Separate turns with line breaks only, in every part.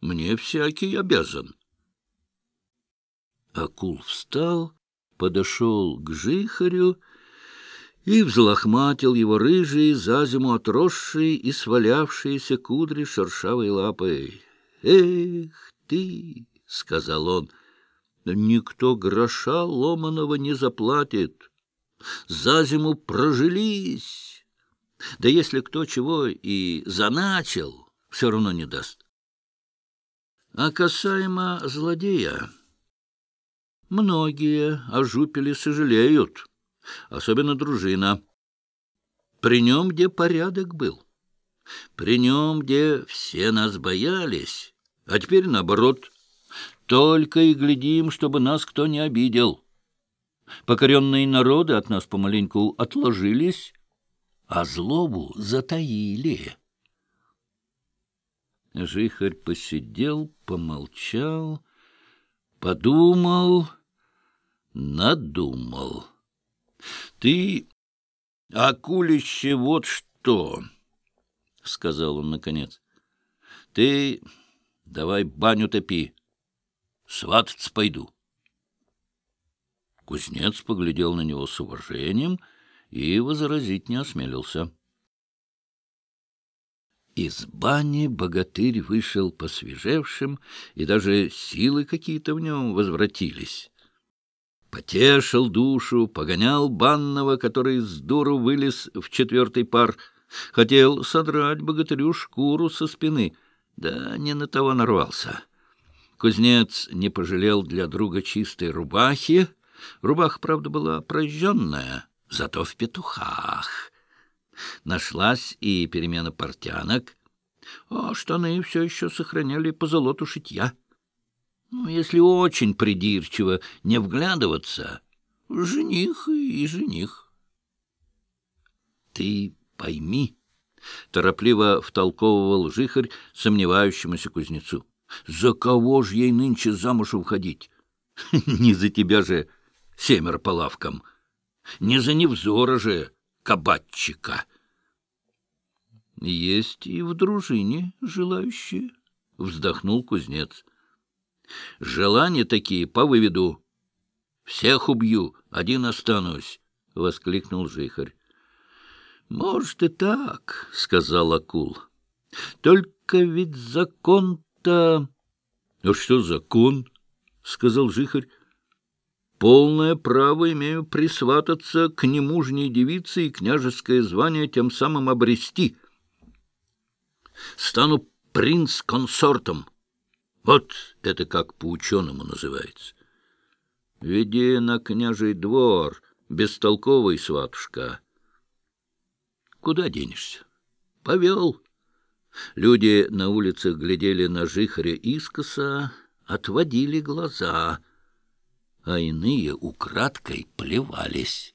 Мне всякий обязан. Акул встал, подошел к жихарю и взлохматил его рыжие, за зиму отросшие и свалявшиеся кудри шершавой лапой. — Эх ты! — сказал он. — Никто гроша ломаного не заплатит. За зиму прожились. Да если кто чего и заначил, все равно не даст. А касаемо злодея, многие о жупеле сожалеют особенно дружина. При нем где порядок был, при нем где все нас боялись, а теперь наоборот. Только и глядим, чтобы нас кто не обидел. Покоренные народы от нас помаленьку отложились, а злобу затаили. Жихарь посидел, помолчал, подумал, надумал. — Ты, акулище, вот что, — сказал он наконец. — Ты давай баню топи, свататься пойду. Кузнец поглядел на него с уважением и возразить не осмелился. Из бани богатырь вышел посвежевшим, и даже силы какие-то в нем возвратились. Потешил душу, погонял банного, который с дуру вылез в четвертый пар. Хотел содрать богатырю шкуру со спины, да не на того нарвался. Кузнец не пожалел для друга чистой рубахи. Рубаха, правда, была прожженная, зато в петухах. Нашлась и перемена портянок, а штаны все еще сохраняли позолоту шитья. Ну, если очень придирчиво не вглядываться, жених и жених. Ты пойми, — торопливо втолковывал жихарь сомневающемуся кузнецу, — за кого ж ей нынче замуж уходить? Не за тебя же, семеро по лавкам, не за невзора же, кабатчика. Есть и в дружине желающие, — вздохнул кузнец. — Желания такие по выведу. Всех убью, один останусь, — воскликнул жихарь. — Может и так, — сказал акул. — Только ведь закон-то... — А что закон? — сказал жихарь. — Полное право имею присвататься к немужней девице и княжеское звание тем самым обрести. Стану принц-консортом. — вот это как по-ученому называется. Веди на княжий двор, бестолковый сватушка. Куда денешься? Повел. Люди на улицах глядели на жихаря искоса, отводили глаза, а иные украдкой плевались.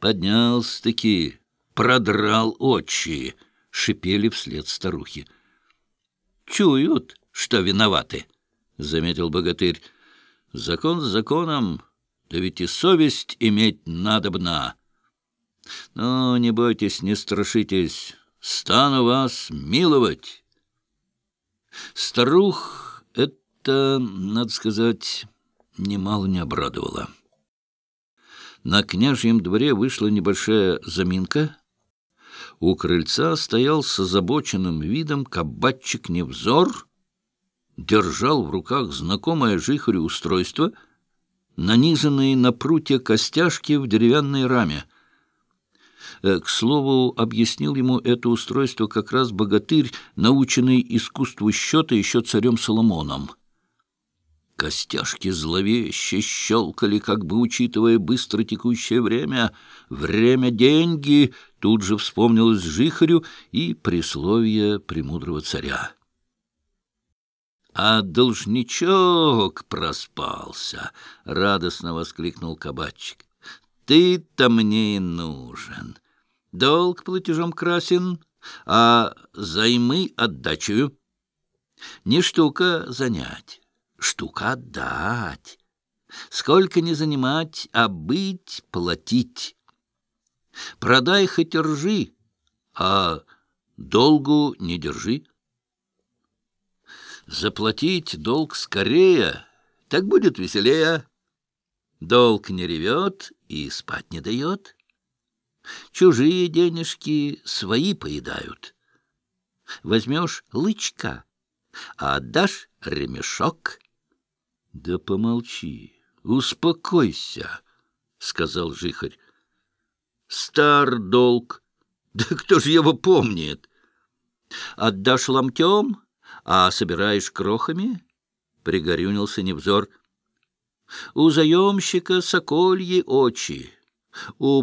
Поднялся-таки, продрал очи, шипели вслед старухи. Чуют, что виноваты, — заметил богатырь. — Закон с законом, да ведь и совесть иметь надобна. Ну, не бойтесь, не страшитесь, стану вас миловать. Старух это, надо сказать, немало не обрадовало. На княжьем дворе вышла небольшая заминка. У крыльца стоял с озабоченным видом кабачик Невзор — держал в руках знакомое жихарю устройство, нанизанные на прутья костяшки в деревянной раме. Э, к слову, объяснил ему это устройство как раз богатырь, наученный искусству счета еще царем Соломоном. Костяшки зловеще щелкали, как бы учитывая быстро текущее время. Время — деньги, тут же вспомнилось Жихарю и присловие премудрого царя. А должничок проспался, — радостно воскликнул кабачик. Ты-то мне и нужен. Долг платежом красен, а займы отдачу. Не штука занять, штука отдать. Сколько не занимать, а быть, платить. Продай хоть ржи, а долгу не держи. Заплатить долг скорее, так будет веселее. Долг не ревет и спать не дает. Чужие денежки свои поедают. Возьмешь лычка, а отдашь ремешок. — Да помолчи, успокойся, — сказал жихарь. — Стар долг, да кто же его помнит? Отдашь ломтем, а собираешь крохами? — пригорюнился Невзор. — У заемщика сокольи очи, у